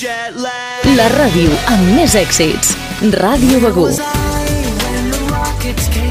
La ràdio amb més èxits. Ràdio Begur. Was I when the rockets came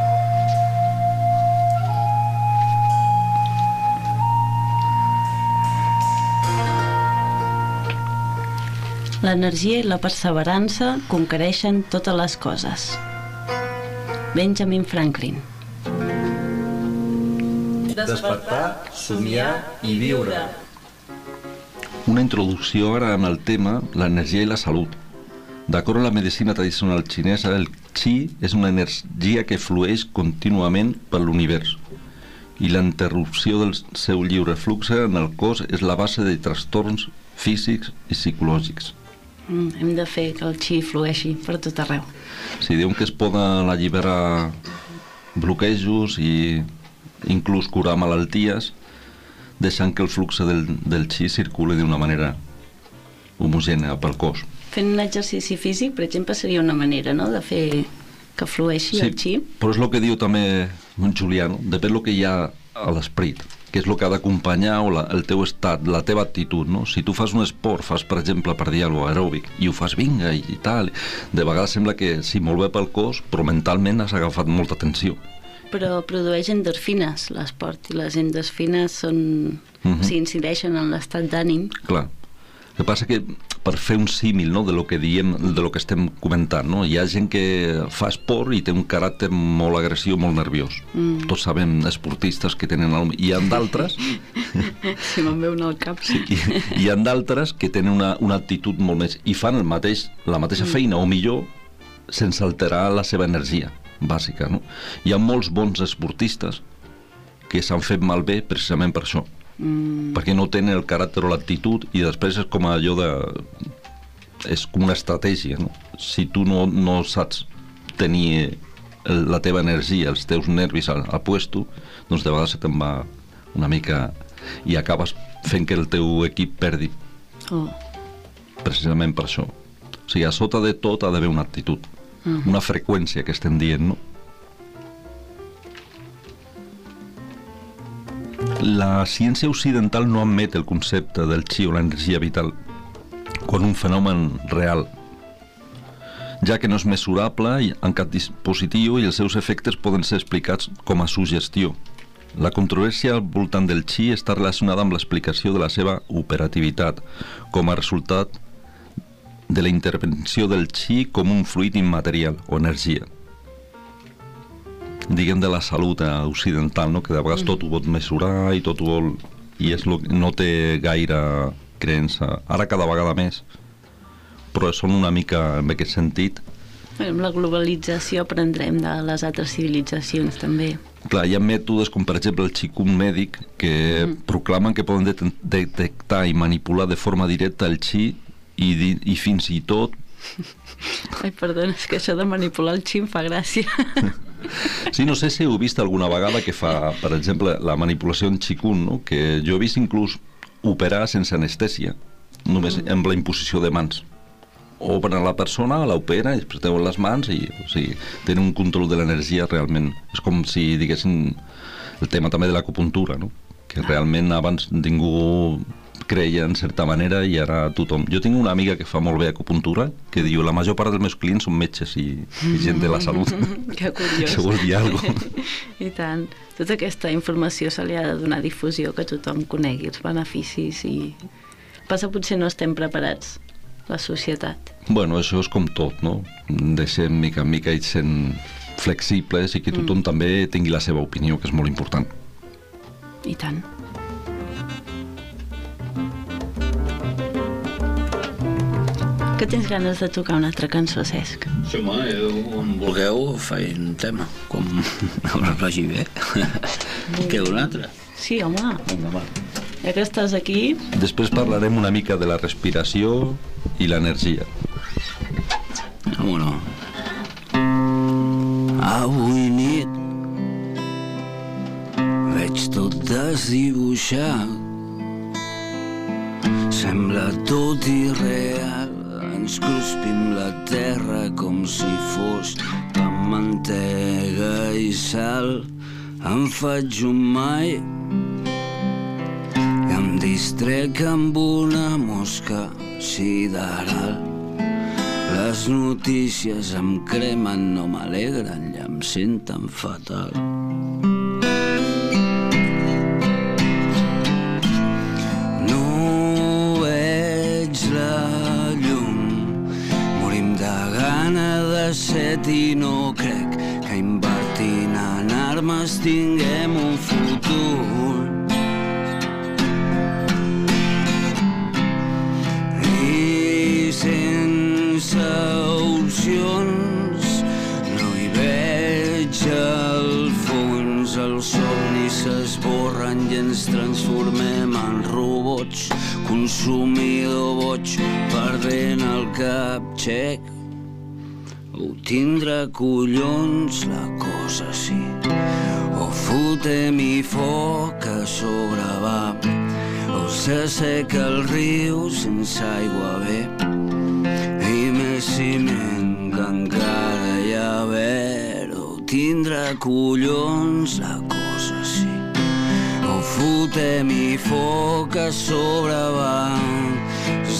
L'energia i la perseverança conquereixen totes les coses. Benjamin Franklin. Despertar, somiar i viure. Una introducció ara amb el tema l'energia i la salut. D'acord amb la medicina tradicional xinesa, el qi és una energia que flueix contínuament per l'univers i la interrupció del seu lliure flux en el cos és la base de trastorns físics i psicològics. Mm, hem de fer que el xi flueixi per tot arreu. Si diuen que es poden alliberar bloquejos i inclús curar malalties deixant que el flux del, del xi circuli d'una manera homogènea pel cos. Fent un exercici físic, per exemple, seria una manera no? de fer que flueixi el xi. però és el que diu també en Julià, no? depèn del que hi ha a l'esperit, que és el que ha d'acompanyar el teu estat, la teva actitud, no? Si tu fas un esport, fas, per exemple, per dir alguna aeròbic, i ho fas vinga i, i tal, de vegades sembla que sí, molt bé pel cos, però mentalment has agafat molta tensió. Però produeix endorfines, l'esport, i les endorfines són... Mhm. o sigui, incideixen en l'estat d'ànim. Clar. El que passa que per fer un símil no, de lo que diem, de lo que estem comentant, no? hi ha gent que fa esport i té un caràcter molt agressiu, molt nerviós. Mm. Tots sabem esportistes que tenen... El... Hi ha d'altres Si me'n ve un al cap. Sí, i hi ha d'altres que tenen una, una actitud molt més... i fan el mateix, la mateixa feina, o millor, sense alterar la seva energia bàsica. No? Hi ha molts bons esportistes que s'han fet malbé precisament per això, Mm. perquè no tenen el caràcter o l'actitud i després és com allò de... és com una estratègia, no? Si tu no, no saps tenir la teva energia, els teus nervis al, al puesto, doncs de vegades te'n va una mica i acabes fent que el teu equip perdi Oh. precisament per això. O sigui, a sota de tot ha d'haver una actitud, Mhm. una freqüència que estem dient, no? La ciència occidental no admet el concepte del chi o l'energia vital com un fenomen real, ja que no és mesurable en cap dispositiu i els seus efectes poden ser explicats com a sugestió. La controvèrsia al voltant del chi està relacionada amb l'explicació de la seva operativitat com a resultat de la intervenció del chi com un fluid immaterial o energia. Diguem de la salut eh, occidental, no? que de vegades tot ho pot mesurar i tot ho vol... i és lo, no té gaire creença. Ara cada vegada més, però són una mica en aquest sentit amb la globalització aprendrem de les altres civilitzacions també. Clar, hi ha mètodes com per exemple el xicum mèdic que Mhm. proclamen que poden det detectar i manipular de forma directa el xi i, i fins i tot Ai, perdona, és que això de manipular el xim fa gràcia. Sí, no sé si heu vist alguna vegada que fa, per exemple, la manipulació en xicun, no? que jo he vist inclús operar sense anestèsia, només amb la imposició de mans. obren la persona, l'opera, després treuen les mans i o sigui, tenen un control de l'energia realment. És com si diguessin el tema també de l'acupuntura, no? que realment abans ningú creia en certa manera i ara tothom... Jo tinc una amiga que fa molt bé acupuntura que diu la major part dels meus clients són metges i, i gent de la salut. Que curiós. Això vol dir alguna cosa. I tant. Tota aquesta informació se li ha de donar difusió, que tothom conegui els beneficis i... Passa potser no estem preparats, la societat. Bueno, això és com tot, no? Deixem mica en mica i sent flexibles i que tothom mm. també tingui la seva opinió, que és molt important. I tant. Que tens ganes de tocar una altra cançó, Cesc? Sí, home, jo, quan vulgueu, faig un tema, com us vagi bé. que un altre. Sí, home, Vinga, va. ja que estàs aquí, Després parlarem una mica de la respiració i l'energia. Vámonos. Avui nit veig tot desdibuixat Sembla tot irreal Ens cruspim la terra com si fos pa amb mantega i sal Em faig un mai i em distrec amb una mosca sideral les notícies em cremen, no m'alegren, ja em senten fatal. I no crec que invertint en armes tinguem un futur. i sense opcions no hi veig el fons els somnis s'esborren i ens transformem en robots consumidor boig perdent el cap xec o tindrà collons la cosa sí. O fotem i foc a sobre va. O s'asseca el riu sense aigua bé. I més ciment que encara hi ha ver o tindrà collons la cosa sí. O fotem i foc a sobre va.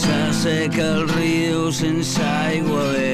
S'asseca el riu sense aigua bé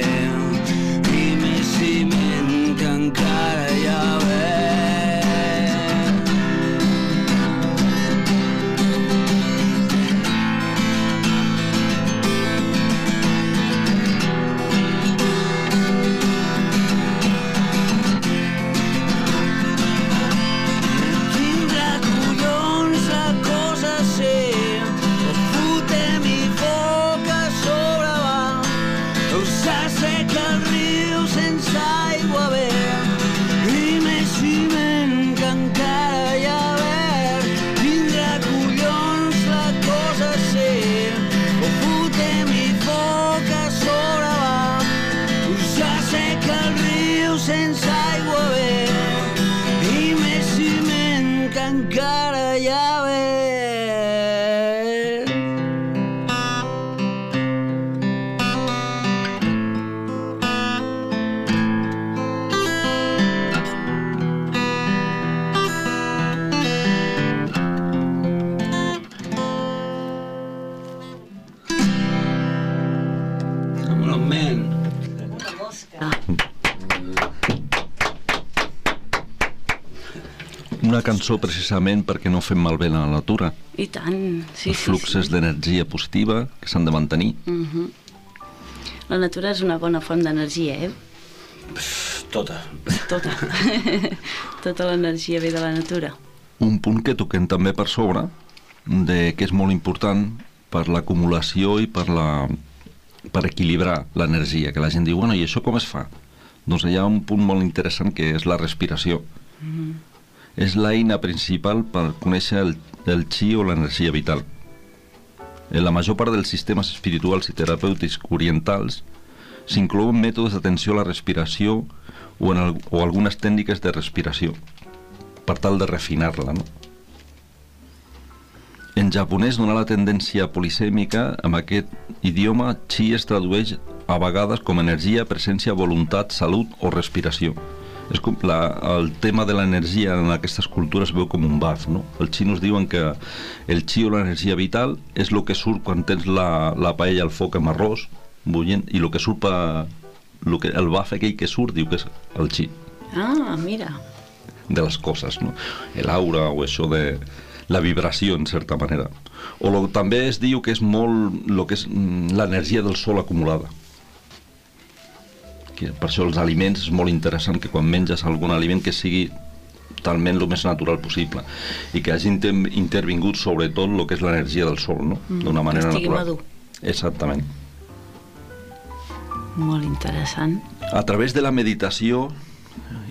cançó precisament perquè no fem malbé la natura. i tant, sí, els sí, fluxes sí. d'energia positiva que s'han de mantenir. La natura és una bona font d'energia, eh? Tota. Tota. tota l'energia ve de la natura. Un punt que toquem també per sobre, de, que és molt important per l'acumulació i per, la, per equilibrar l'energia, que la gent diu, bueno, i això com es fa? Doncs hi ha un punt molt interessant que és la respiració. És l'eina principal per conèixer el, el chi o l'energia vital. En la major part dels sistemes espirituals i terapèutics orientals s'inclouen mètodes d'atenció a la respiració o, en el, o algunes tècniques de respiració per tal de refinar-la. No? En japonès, donar la tendència polisèmica, amb aquest idioma, chi es tradueix a vegades com energia, presència, voluntat, salut o respiració. És com la, el tema de l'energia en aquestes cultures es veu com un baf, no? Els xinos diuen que el chi o l'energia vital és el que surt quan tens la, la paella al foc amb arròs bullent i el que surt pa, lo que, el baf aquell que surt diu que és el chi Ah, mira. de les coses, no? l'aura o això de la vibració, en certa manera. O lo, també es diu que és molt lo que és mm, l'energia del sol acumulada. Que per això els aliments és molt interessant que quan menges algun aliment que sigui talment el més natural possible i que hagi inter intervingut sobretot el que és l'energia del sol, no? Mm, D'una manera natural. madur. Exactament. Molt interessant. A través de la meditació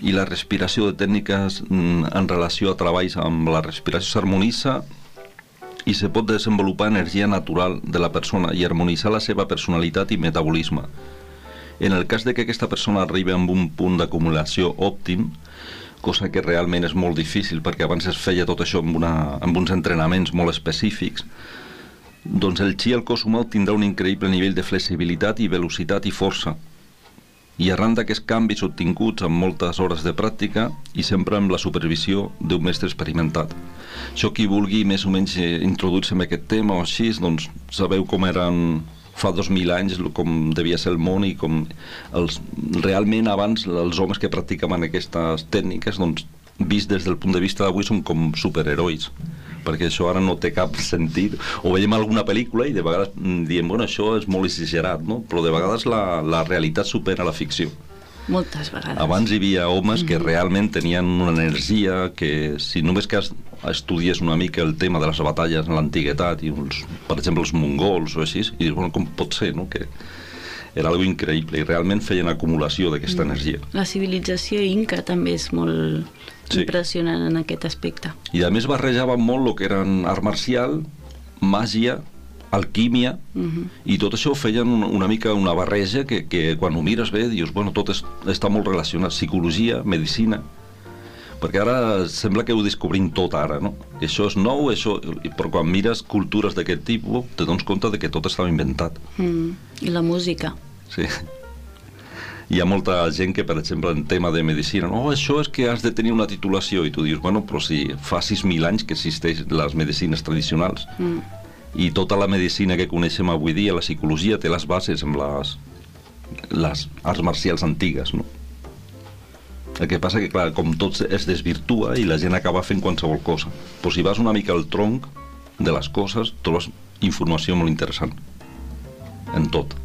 i la respiració de tècniques mm, en relació a treballs amb la respiració s'harmonitza i se pot desenvolupar energia natural de la persona i harmonitzar la seva personalitat i metabolisme. En el cas de que aquesta persona arribi a un punt d'acumulació òptim, cosa que realment és molt difícil perquè abans es feia tot això amb, una, amb uns entrenaments molt específics, doncs el chi al cos humà tindrà un increïble nivell de flexibilitat i velocitat i força, i arran d'aquests canvis obtinguts amb moltes hores de pràctica i sempre amb la supervisió d'un mestre experimentat. Això qui vulgui més o menys eh, introduir-se en aquest tema o així, doncs sabeu com eren fa 2.000 anys com devia ser el món i com els, realment abans els homes que practicaven aquestes tècniques doncs vist des del punt de vista d'avui són com superherois perquè això ara no té cap sentit o veiem alguna pel·lícula i de vegades mm, diem, bueno, això és molt exagerat no? però de vegades la, la realitat supera la ficció Moltes vegades. abans hi havia homes que realment tenien una energia que si només que estudies una mica el tema de les batalles en l'antiguitat i els, per exemple els mongols o així, i dius, bueno, com pot ser, no? Que era algo increïble i realment feien acumulació d'aquesta energia. La civilització inca també és molt Sí. impressionant en aquest aspecte. I a més barrejaven molt el que eren art marcial, màgia, alquímia, Mhm. i tot això feien una, una mica una barreja que, que quan ho mires bé dius, bueno, tot és, està molt relacionat, psicologia, medicina, perquè ara sembla que ho descobrim tot ara, no? Això és nou, això, però quan mires cultures d'aquest tipus te dones compte de que tot estava inventat. Mm. I la música. Sí. Hi ha molta gent que, per exemple, en tema de medicina, no, això és que has de tenir una titulació, i tu dius, bueno, però si fa 6.000 anys que existeixen les medicines tradicionals, Mm. i tota la medicina que coneixem avui dia, la psicologia, té les bases amb les, les arts marcials antigues, no? El que passa que, clar, com tot es desvirtua i la gent acaba fent qualsevol cosa. Però si vas una mica al tronc de les coses, trobes informació molt interessant. En tot.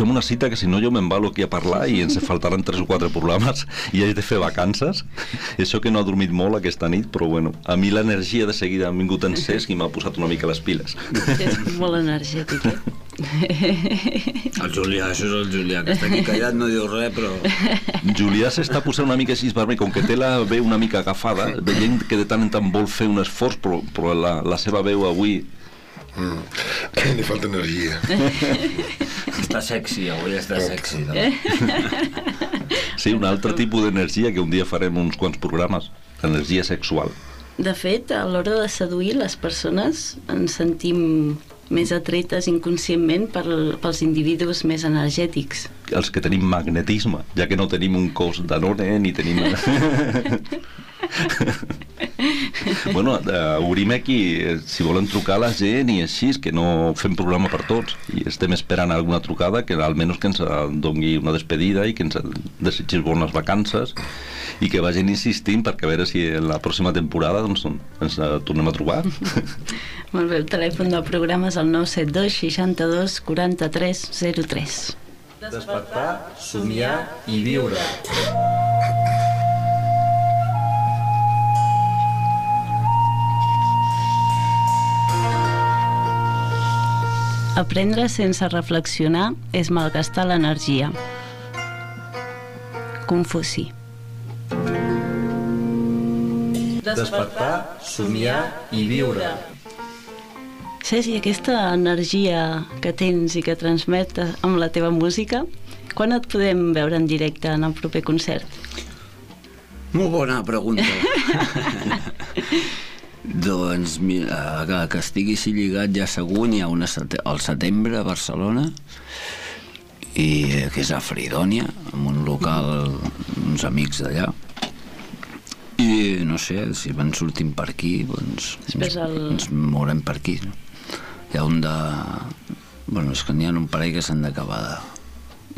Posem una cita que si no jo m'embalo aquí a parlar i ens faltaran tres o quatre programes i haig de fer vacances. Això que no ha dormit molt aquesta nit, però bueno, a mi l'energia de seguida ha vingut en Cesc i m'ha posat una mica les piles. És molt energètic, eh? El Julià, això és el Julià, que està aquí callat, no diu res, però... Julià s'està posant una mica així vermell, com que té la veu una mica agafada, veient que de tant en tant vol fer un esforç, però, però la, la seva veu avui... Mm. Li falta energia. Està sexy, avui està sexy. No? Sí, un altre tipus d'energia que un dia farem uns quants programes, energia sexual. De fet, a l'hora de seduir les persones ens sentim més atretes inconscientment per, pels individus més energètics. Els que tenim magnetisme, ja que no tenim un cos danone ni tenim... bueno, uh, obrim aquí, eh, si volen trucar a la gent i així, que no fem programa per tots i estem esperant alguna trucada que almenys que ens dongui una despedida i que ens desitgis bones vacances i que vagin insistint perquè a veure si en la pròxima temporada doncs, ens eh, tornem a trobar Molt bé, el telèfon del programa és el 972 62 43 03. Despertar, somiar i viure. Aprendre sense reflexionar és malgastar l'energia. Confuci. Despertar, somiar i viure. Cesi, aquesta energia que tens i que transmetes amb la teva música, quan et podem veure en directe en el proper concert? Molt bona pregunta. doncs, mira, que, que estigui així lligat ja segur, n'hi ha una sete al setembre a Barcelona, i eh, que és a Fridònia, en un local, uns amics d'allà. I no sé, si van sortint per aquí, doncs Després ens, el- ens mourem per aquí. No? Hi ha un de... Bueno, és que n'hi ha un parell que s'han d'acabar de...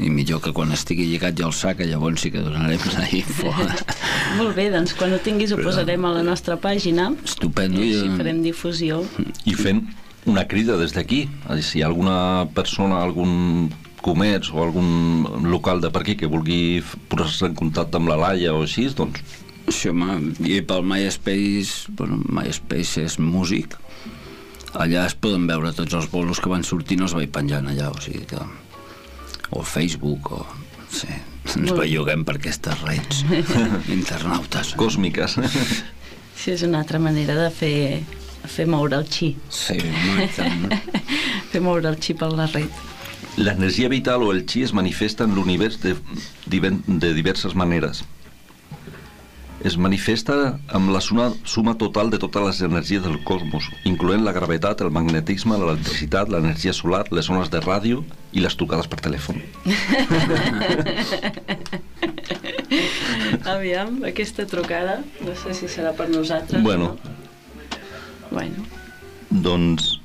I millor que quan estigui lligat ja el sac, llavors sí que donarem la info. Molt bé, doncs quan ho tinguis ho posarem a la nostra pàgina Estupendo. i I, així farem difusió. I fent una crida des d'aquí. Si hi ha alguna persona, algun comerç o algun local de per aquí que vulgui posar-se en contacte amb la Laia o així, doncs Sí, home, i pel MySpace, bueno, MySpace és músic, allà es poden veure tots els bolos que van sortint, els vaig penjant allà, o sigui que... O Facebook, o... Sí, ens Molt belluguem per aquestes redes internautes. còsmiques. Sí, és una altra manera de fer, fer moure el xi. Sí, i tant. Fer moure el xi per la red. L'energia vital o el chi es manifesta en l'univers de, de diverses maneres. Es manifesta amb la suma, suma total de totes les energies del cosmos, incloent la gravetat, el magnetisme, l'electricitat, l'energia solar, les ones de ràdio i les trucades per telèfon. Aviam, aquesta trucada, no sé si serà per nosaltres Bueno. o no. Bueno, Doncs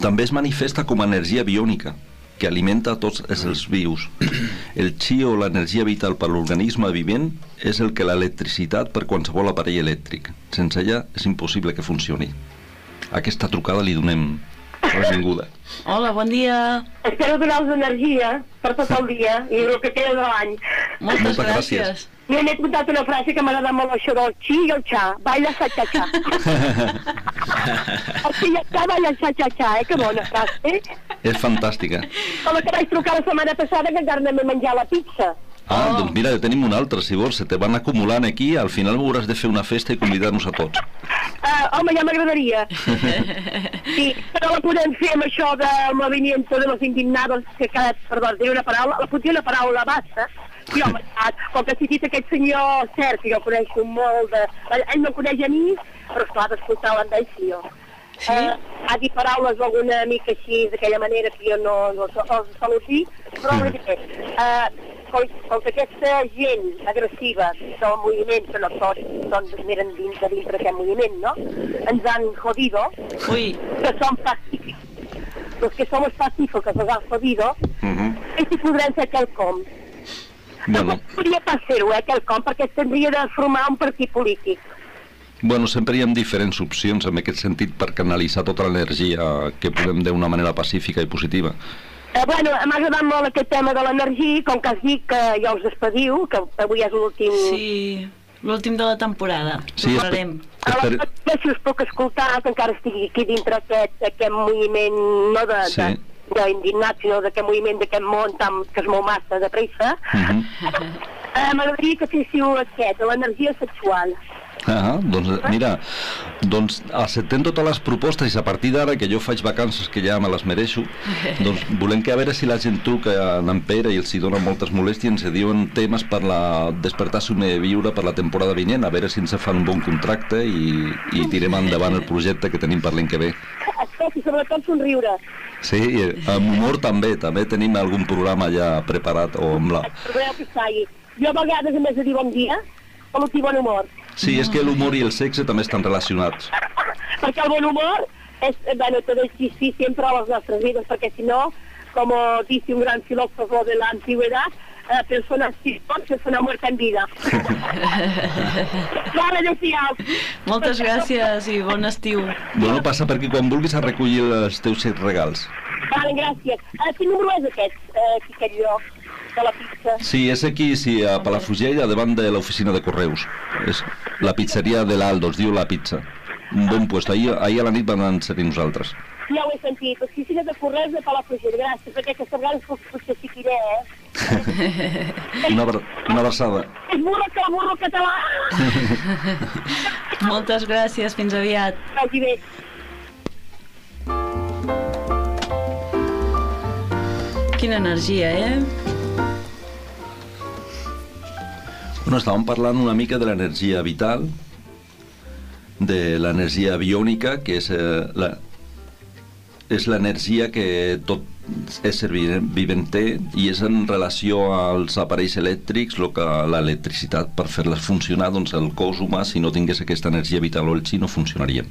també es manifesta com a energia biònica, que alimenta tots els vius. El chi o l'energia vital per l'organisme vivent és el que l'electricitat per qualsevol aparell elèctric. Sense ella és impossible que funcioni. A aquesta trucada li donem la benvinguda. Hola, bon dia. Espero donar-vos energia per tot el dia i el que queda de l'any. Moltes, Moltes gràcies. gràcies. M'he n'he apuntat una frase que m'agrada molt, això del xi i el xa. Baila sa-xa-xa. el xi i el xa, baila sa-xa-xa, eh? Que bona frase. És fantàstica. Com que vaig trucar la setmana passada que encara no m'he menjat la pizza. Ah, doncs mira, tenim un altre, si vols, se te van acumulant aquí, al final hauràs de fer una festa i convidar-nos a tots. Uh, home, ja m'agradaria. Sí, però la podem fer amb això del movimiento de los indignados, que cada, perdó, diré una paraula, la pot dir una paraula bassa, i home, com que ha citit aquest senyor Cert, que jo coneixo molt de... Ell no coneix a mi, però esclar, d'escoltar l'Andai sí, jo. Sí? Eh, ha dit paraules alguna mica així, d'aquella manera que jo no, no els els salut dir, però mm. bé, eh, com, com que aquesta gent agressiva del moviment, que no tots doncs, miren dins de dintre d'aquest moviment, no? Ens han jodido, Ui, que som pacíficos. Los que somos pacíficos nos han jodido, Uh -huh. i si podrem fer quelcom. Bueno, No podria pas fer-ho, eh, quelcom, perquè es tindria de formar un partit polític. bueno, sempre hi ha diferents opcions en aquest sentit per canalitzar tota l'energia que podem d'una manera pacífica i positiva. Eh, bueno, m'ha agradat molt aquest tema de l'energia, com que has dit que ja us despediu, que avui és l'últim... sí, l'últim de la temporada. Sí, Ho espe- farem. A esper... sé si us puc escoltar, que encara estigui aquí dintre aquest, aquest moviment, no de, Sí. de, d'indignat, sinó d'aquest moviment, d'aquest món tan, que es mou massa de pressa. Uh -huh. Eh, M'agradaria que féssiu aquest, l'energia sexual. Ah, doncs mira, doncs acceptem totes les propostes i a partir d'ara que jo faig vacances que ja me les mereixo, doncs volem que a veure si la gent truca a en Pere i els hi dona moltes molèsties, ens diuen temes per la despertar i viure per la temporada vinent, a veure si ens fan un bon contracte i, i tirem endavant el projecte que tenim per l'any que ve. Escolta, i sobretot somriure. Sí, i amb humor també, també tenim algun programa ja preparat o amb la... Perdoneu que falli. Jo a vegades, a més de dir bon dia, salut i bon humor. Sí, és que l'humor i el sexe també estan relacionats. Perquè el bon humor és, eh, bueno, tot existir sempre a les nostres vides, perquè si no, com dice un gran filósofo de la antigüedad, eh, personas sin persona muerta en vida. Vale, adéu-siau. Moltes gràcies i bon estiu. Bueno, passa per aquí quan vulguis a recollir els teus set regals. Vale, gràcies. Uh, quin número és aquest, uh, aquí aquest lloc de la pizza? Sí, és aquí, sí, a Palafrugell, a davant de l'oficina de correus. És la pizzeria de l'Aldo, es diu La Pizza. Un bon puesto. Ahir, ahir a la nit van ser nosaltres. Ja ho he sentit, oficina de correus de Palafrugell, gràcies, perquè aquesta vegada pot- potser sí que iré, eh? Una, abra- una abraçada. És burro que el burro català. Moltes gràcies, fins aviat. Vagi bé. Quina energia, eh? Bueno, estàvem parlant una mica de l'energia vital, de l'energia biònica, que és eh, la, és l'energia que tot ésser vi- vivent té i és en relació als aparells elèctrics el que l'electricitat per fer-les funcionar doncs el cos humà si no tingués aquesta energia vital o el chi no funcionaria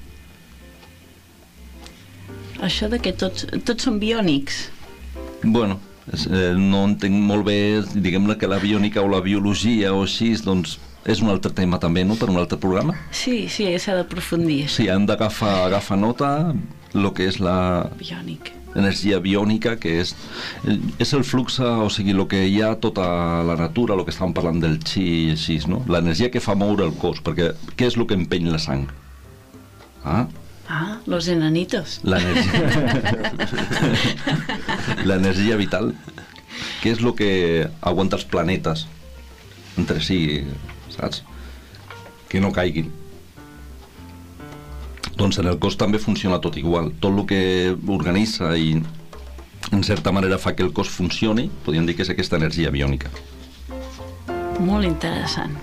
Això de que tots, tots són biònics. bueno, eh, no entenc molt bé diguem-ne que la biònica o la biologia o així doncs és un altre tema també, no?, per un altre programa Sí, sí, s'ha d'aprofundir. sí, hem d'agafar agafar nota el que és la, Biònic. Energia biònica, que és, és el flux, o sigui, el que hi ha tota la natura, el que estàvem parlant del chi i així, no? L'energia que fa moure el cos, perquè què és el que empeny la sang? Ah, Ah, los enanitos. l'energia... l'energia vital, que és el que aguanta els planetes entre si, saps? Que no caiguin. Doncs en el cos també funciona tot igual. Tot el que organitza i en certa manera fa que el cos funcioni, podríem dir que és aquesta energia biònica. Molt interessant.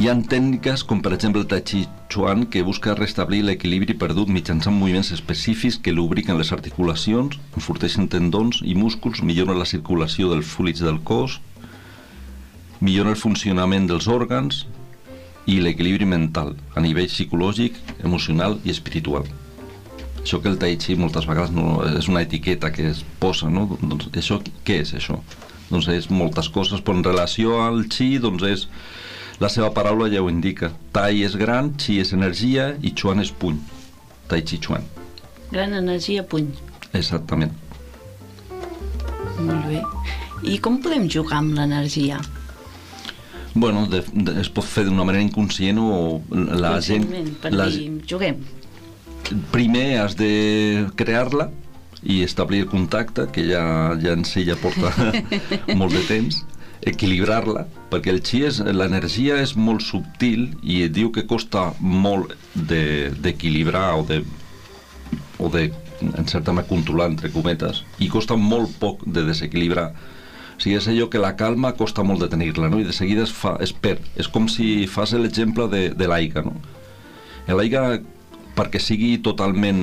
Hi ha tècniques com per exemple el Tai Chi Chuan que busca restablir l'equilibri perdut mitjançant moviments específics que lubriquen les articulacions, enforteixen tendons i músculs, milloren la circulació dels fluids del cos, millora el funcionament dels òrgans i l'equilibri mental a nivell psicològic, emocional i espiritual. Això que el Tai Chi moltes vegades no, és una etiqueta que es posa, no? Doncs això, què és això? Doncs és moltes coses, però en relació al Chi, doncs és la seva paraula ja ho indica. Tai és gran, Chi és energia i Chuan és puny. Tai Chi Chuan. Gran energia, puny. Exactament. Molt bé. I com podem jugar amb l'energia? Bueno, de, de, es pot fer d'una manera inconscient o la gent... Per La, dir, juguem. primer has de crear-la i establir contacte, que ja, ja en si ja porta molt de temps, equilibrar-la, perquè el chi és, l'energia és molt subtil i et diu que costa molt de- d'equilibrar o de o de, en certa manera, controlar, entre cometes, i costa molt poc de desequilibrar. O sigui, és allò que la calma costa molt de tenir-la, no? I de seguida es, fa, es perd. És com si fas l'exemple de, de l'aigua, no? L'aigua, perquè sigui totalment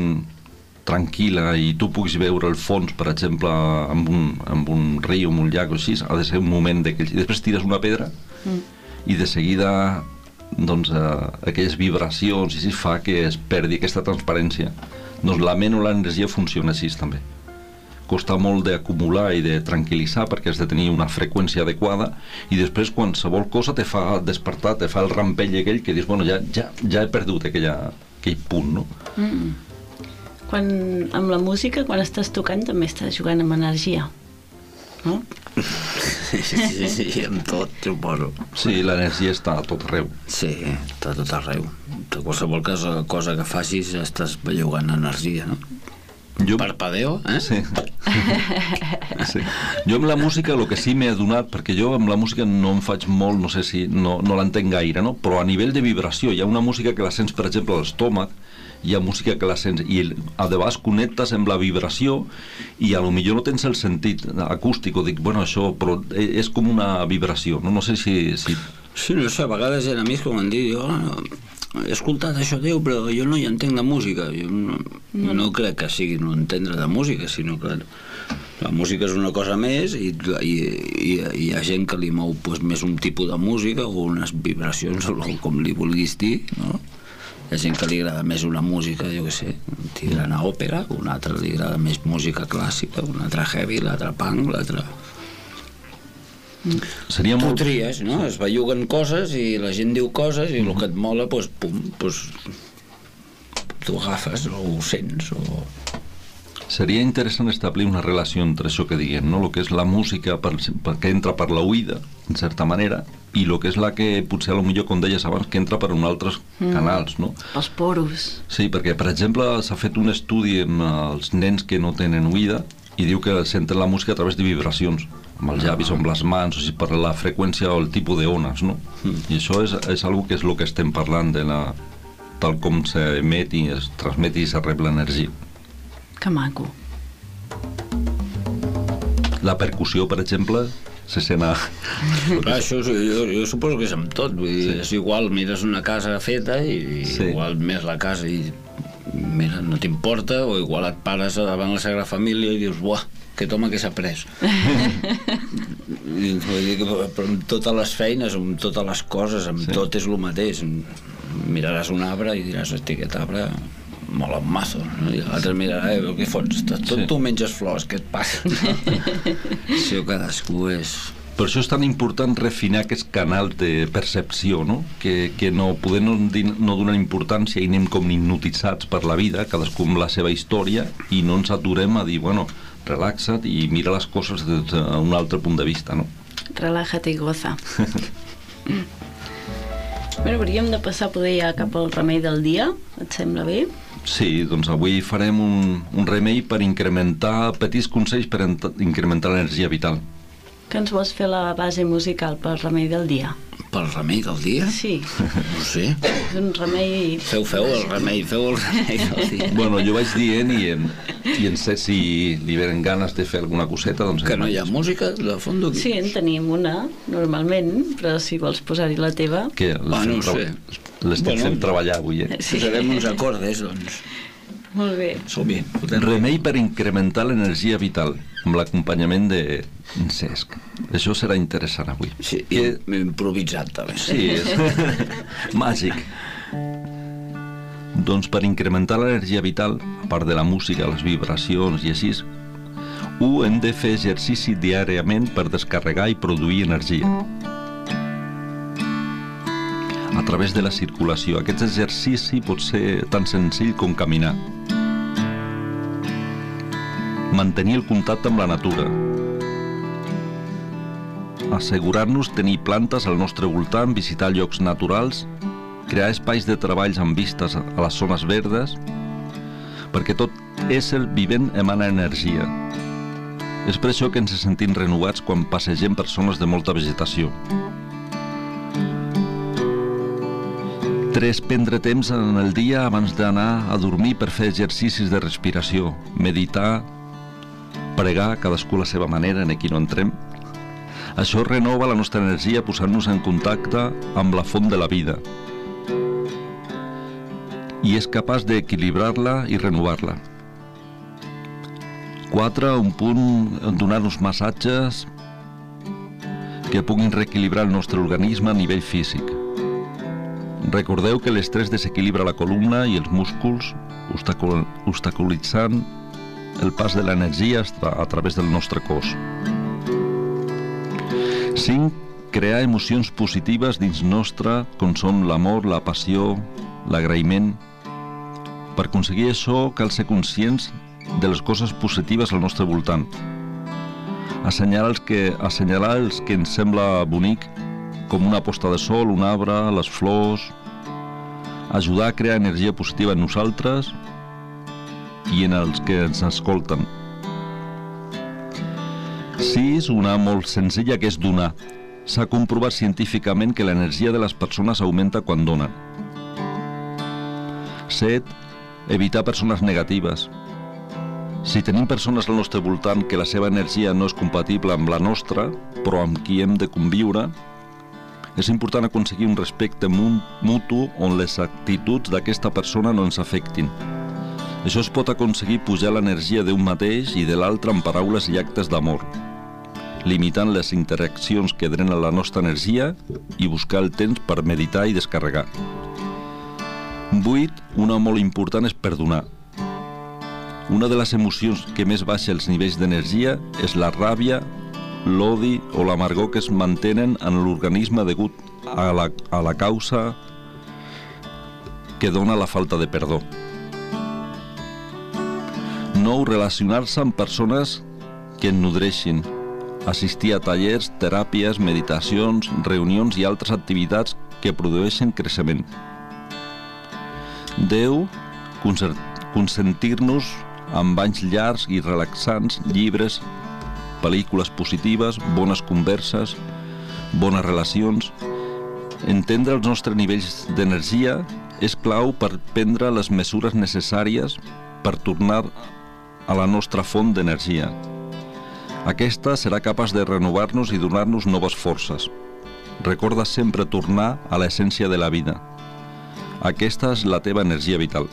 tranquil·la i tu puguis veure el fons, per exemple, amb un, amb un riu, amb un llac o així, ha de ser un moment de que... I després tires una pedra Mm. i de seguida doncs, eh, aquelles vibracions i així fa que es perdi aquesta transparència. Doncs la ment o l'energia funciona així també. Costa molt d'acumular i de tranquil·litzar perquè has de tenir una freqüència adequada i després qualsevol cosa te fa despertar, te fa el rampell aquell que dius, bueno, ja, ja, ja he perdut aquella, aquell punt, no? Mm. Quan, amb la música, quan estàs tocant, també estàs jugant amb energia. No? Sí, sí, sí, amb tot, suposo. Sí, l'energia està a tot arreu. Sí, està a tot arreu. De qualsevol cosa, cosa que facis estàs bellugant energia, no? Jo... Parpadeo, eh? Sí. sí. Jo amb la música el que sí m'he adonat, perquè jo amb la música no em faig molt, no sé si no, no l'entenc gaire, no? però a nivell de vibració hi ha una música que la sents, per exemple, a l'estómac, hi ha música que la sents i a de vegades connectes amb la vibració i a lo millor no tens el sentit acústic o dic, bueno, això, però e- és com una vibració, no, no sé si... si... Sí, no sé, a vegades eren amics que m'han dit, jo he escoltat això Déu, però jo no hi entenc de música. Jo no, no, no crec que sigui no entendre de música, sinó que la música és una cosa més i, i, i, hi ha gent que li mou pues, més un tipus de música o unes vibracions, o com li vulguis dir, no? Hi ha gent que li agrada més una música, jo què sé, tigrana òpera, un altre li agrada més música clàssica, un altre heavy, l'altre punk, l'altre... Seria Tu molt... tries, no? Es belluguen coses i la gent diu coses i el que et mola, doncs, pum, doncs, tu agafes o ho sents o... Seria interessant establir una relació entre això que diguem, no? el que és la música per, per, que entra per l'oïda, en certa manera, i el que és la que potser a lo millor, com deies abans, que entra per un altres Mm. canals, no? Els poros. Sí, perquè, per exemple, s'ha fet un estudi amb els nens que no tenen oïda i diu que senten la música a través de vibracions, amb els llavis o amb les mans, o sigui, per la freqüència o el tipus d'ones, no? I això és, és algo que és el que estem parlant de la tal com s'emet i es transmet i es rep l'energia. Que maco. La percussió, per exemple, se sent a... Clar, això és- jo, jo suposo que és amb tot, vull dir, sí. és igual, mires una casa feta i, Sí. sí. igual mires la casa i mira, no t'importa, o igual et pares davant la Sagrada Família i dius, buah, aquest home que s'ha pres. I, vull dir que, però amb totes les feines, amb totes les coses, amb Sí. tot és el mateix. Miraràs un arbre i diràs, hosti, aquest arbre mola un mazo. No? I l'altre mirarà, eh, què fots? Tot, tot sí. tu menges flors, què et passa? No? Això cadascú és... Per això és tan important refinar aquests canals de percepció, no? Que, que no poder no, no donar importància i anem com hipnotitzats per la vida, cadascú amb la seva història, i no ens aturem a dir, bueno, relaxa't i mira les coses des d'un altre punt de vista, no? Relájate i goza. bueno, hauríem de passar poder ja cap al remei del dia, et sembla bé? Sí, doncs avui farem un, un remei per incrementar, petits consells per ent- incrementar l'energia vital. Que ens vols fer la base musical pel remei del dia? Pel remei del dia? Sí, No sé. és un remei... Feu, feu el remei, feu el remei del dia. Bueno, jo vaig dient i en, i en sé si li venen ganes de fer alguna coseta, doncs... Que no hi ha música de fons aquí? Sí, en tenim una, normalment, però si vols posar-hi la teva... Que Ah, no ho sé. L'estem Bueno. fent treballar avui, eh? Sí. Posarem uns acordes, doncs. Molt bé. Som-hi. Remei per incrementar l'energia vital, amb l'acompanyament de Cesc. Això serà interessant avui. Sí, i improvisat, també. sí, és màgic. Doncs per incrementar l'energia vital, a part de la música, les vibracions i així, ho hem de fer exercici diàriament per descarregar i produir energia. A través de la circulació. Aquest exercici pot ser tan senzill com caminar. Mantenir el contacte amb la natura. Assegurar-nos tenir plantes al nostre voltant, visitar llocs naturals, crear espais de treballs amb vistes a les zones verdes, perquè tot ésser vivent emana energia. És per això que ens sentim renovats quan passegem per zones de molta vegetació. 3. Prendre temps en el dia abans d'anar a dormir per fer exercicis de respiració, meditar, pregar, cadascú la seva manera, en aquí no entrem. Això renova la nostra energia posant-nos en contacte amb la font de la vida i és capaç d'equilibrar-la i renovar-la. 4. Un punt, donar-nos massatges que puguin reequilibrar el nostre organisme a nivell físic. Recordeu que l'estrès desequilibra la columna i els músculs, obstacul obstaculitzant el pas de l'energia a través del nostre cos. 5. Crear emocions positives dins nostre, com són l'amor, la passió, l'agraïment. Per aconseguir això cal ser conscients de les coses positives al nostre voltant. Assenyalar els que, assenyalar els que ens sembla bonic, com una posta de sol, un arbre, les flors, ajudar a crear energia positiva en nosaltres i en els que ens escolten. 6. Una molt senzilla que és donar. S'ha comprovat científicament que l'energia de les persones augmenta quan donen. 7. Evitar persones negatives. Si tenim persones al nostre voltant que la seva energia no és compatible amb la nostra, però amb qui hem de conviure, és important aconseguir un respecte mu- mutu on les actituds d'aquesta persona no ens afectin. Això es pot aconseguir pujar l'energia d'un mateix i de l'altre amb paraules i actes d'amor, limitant les interaccions que drenen la nostra energia i buscar el temps per meditar i descarregar. 8. Una molt important és perdonar. Una de les emocions que més baixa els nivells d'energia és la ràbia, l'odi o l'amargor que es mantenen en l'organisme degut a la, a la causa que dona la falta de perdó. 9. Relacionar-se amb persones que en nodreixin. Assistir a tallers, teràpies, meditacions, reunions i altres activitats que produeixen creixement. 10. Concer- Consentir-nos amb banys llargs i relaxants, llibres, pel·lícules positives, bones converses, bones relacions. Entendre els nostres nivells d'energia és clau per prendre les mesures necessàries per tornar a la nostra font d'energia. Aquesta serà capaç de renovar-nos i donar-nos noves forces. Recorda sempre tornar a l'essència de la vida. Aquesta és la teva energia vital.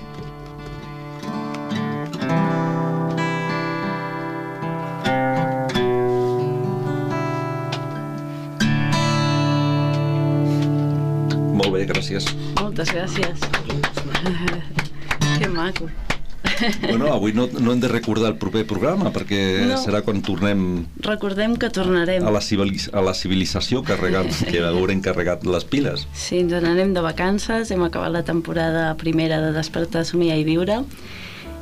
Molt bé, gràcies. Moltes gràcies. que maco. Bueno, avui no, no hem de recordar el proper programa perquè No. serà quan tornem Recordem que tornarem. a la, civilis a la civilització carregant, que haurem carregat les piles. Sí, ens n'anem de vacances, hem acabat la temporada primera de Despertar, Somiar i Viure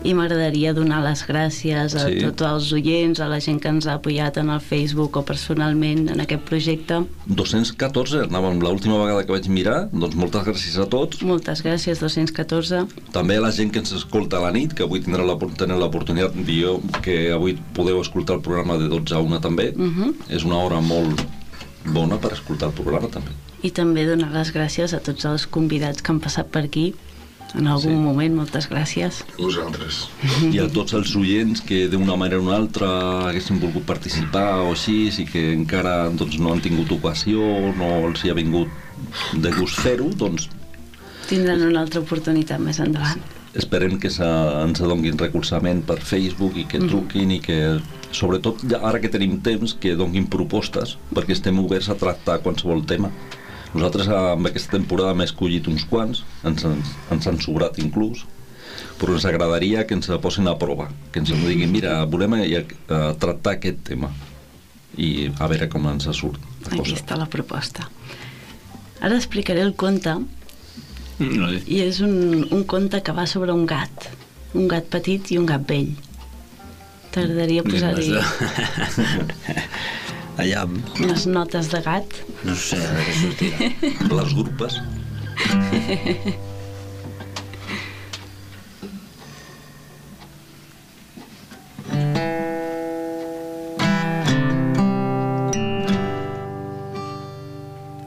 i m'agradaria donar les gràcies a Sí. tots els oients, a la gent que ens ha apoyat en el Facebook o personalment en aquest projecte. 214, anàvem l'última vegada que vaig mirar, doncs moltes gràcies a tots. Moltes gràcies, 214. També a la gent que ens escolta a la nit, que avui tindrà l'oportunitat, jo, que avui podeu escoltar el programa de 12 a 1 també. Uh -huh. És una hora molt bona per escoltar el programa també. I també donar les gràcies a tots els convidats que han passat per aquí en algun sí. moment, moltes gràcies. Vosaltres. I a tots els oients que d'una manera o una altra haguessin volgut participar o així i que encara doncs, no han tingut ocasió, no els hi ha vingut de gust fer-ho, doncs Tindran una altra oportunitat més endavant. esperem que se, ens donguin recolzament per Facebook i que truquin i que sobretot ja ara que tenim temps que donguin propostes perquè estem oberts a tractar qualsevol tema nosaltres amb aquesta temporada hem escollit uns quants ens, ens, ens han sobrat inclús però ens agradaria que ens posin a prova que ens diguin, mira, volem eh, eh, tractar aquest tema i a veure com ens surt la Aquí cosa. està la proposta. Ara explicaré el conte No, i és un, un conte que va sobre un gat. Un gat petit i un gat vell. T'agradaria posar-hi Allà, unes notes de gat? no sé, veure què sortirà. les grupes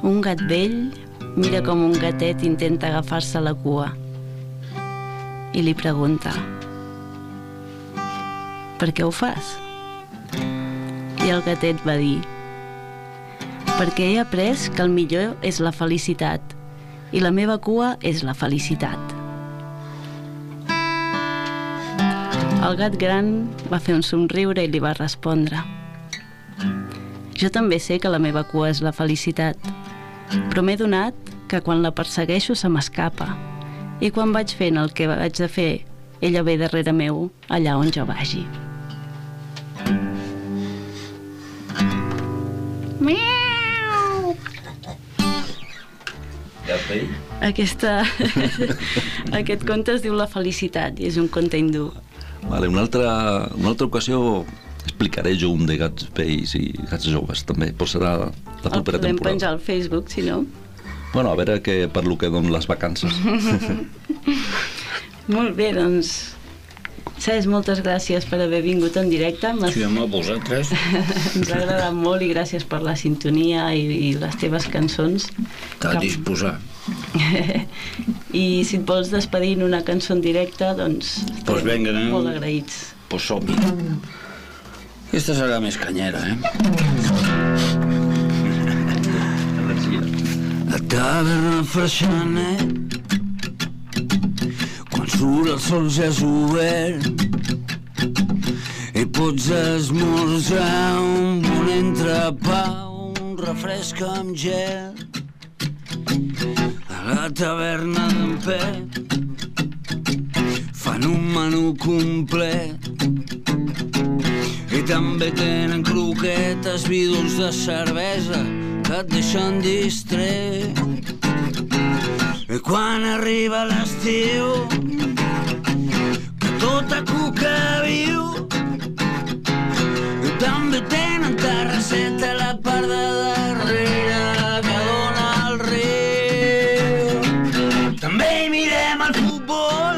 Un gat vell mira com un gatet intenta agafar-se la cua i li pregunta Per què ho fas? I el gatet va dir perquè he après que el millor és la felicitat i la meva cua és la felicitat. El gat gran va fer un somriure i li va respondre Jo també sé que la meva cua és la felicitat, però m'he donat que quan la persegueixo se m'escapa i quan vaig fent el que vaig de fer, ella ve darrere meu allà on jo vagi. Miau! Aquesta... Aquest conte es diu La felicitat i és un conte hindú. Vale, una altra, una altra ocasió explicaré jo un de gats vells i gats joves també, però serà la El propera podem temporada. penjar al Facebook, si no. Bueno, a veure què, per lo que donen les vacances. Molt bé, doncs... Cesc, moltes gràcies per haver vingut en directe. Sí, home, vosaltres. Ens ha agradat molt i gràcies per la sintonia i, i les teves cançons. Cal Que- disposar. I si et vols despedir en una cançó en directe, doncs Pues vinga, anem. molt agraïts. Pues som-hi. Aquesta serà més canyera, eh? La taverna freixanet surt el sol ja és obert. I pots esmorzar un bon entrepà, un refresc amb gel. A la taverna d'en Pep fan un menú complet. I també tenen croquetes, vidus de cervesa que et deixen distret. I quan arriba l'estiu, cuca viu, també tenen terrasseta a la part de darrere que dona al riu. També hi mirem el futbol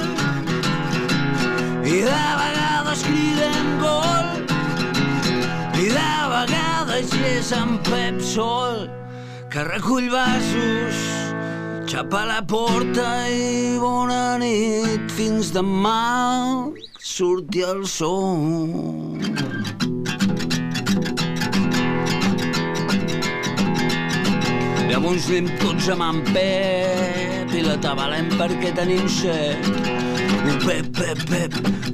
i de vegades cridem gol i de vegades és en Pep Sol que recull vasos xapa la porta i bona fins demà surti el sol. Llavors anem tots amb en Pep i la tabalem perquè tenim set Diu Pep, Pep, Pep,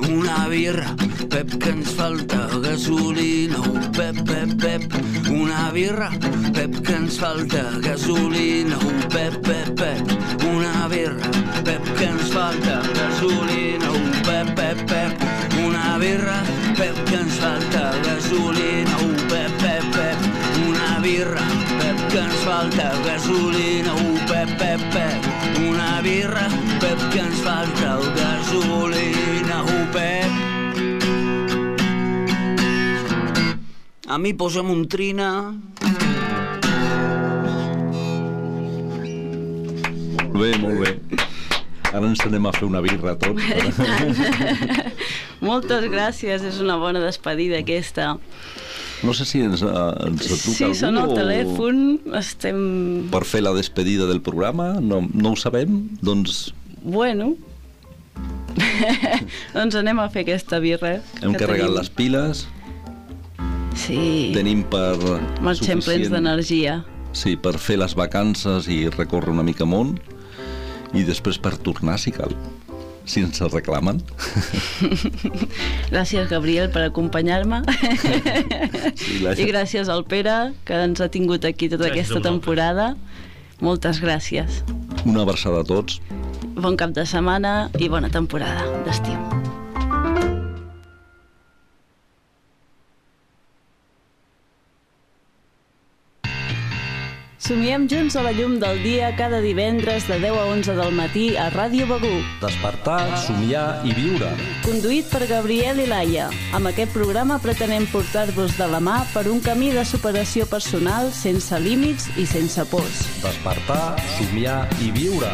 una birra, Pep que ens falta gasolina. Oh, Pep, Pep, Pep, una birra, Pep que ens falta gasolina. Oh, Pep, Pep, Pep, una birra, Pep que ens falta gasolina. Oh, Pep, Pep, Pep, una birra, Pep que ens falta gasolina. Oh, Pep, Pep, Pep, una birra, Pep que ens falta gasolina. Oh, Pep, Pep, Pep, una birra, Pep que ens falta gasolina. Oh, Pep. A mi posa'm un trina. Molt bé, molt bé. Ara ens anem a fer una birra tots. Moltes gràcies, és una bona despedida aquesta. No sé si ens, eh, ens truca Sí, algú sona el o telèfon, estem... per fer la despedida del programa, no, no ho sabem, doncs Bueno... doncs anem a fer aquesta birra. hem que carregat tenim. les piles, Sí, tenim per marxem plens d'energia. Sí, per fer les vacances i recórrer una mica món i després per tornar si cal, si ens reclamen. Gràcies, Gabriel, per acompanyar-me. Sí, I gràcies al Pere, que ens ha tingut aquí tota Gràcies aquesta temporada. Moltes gràcies. Una abraçada a tots. Bon cap de setmana i bona temporada d'estiu. Somiem junts a la llum del dia cada divendres de 10 a 11 del matí a Ràdio Begú. Despertar, somiar i viure. Conduït per Gabriel i Laia. Amb aquest programa pretenem portar-vos de la mà per un camí de superació personal sense límits i sense pors. Despertar, somiar i viure.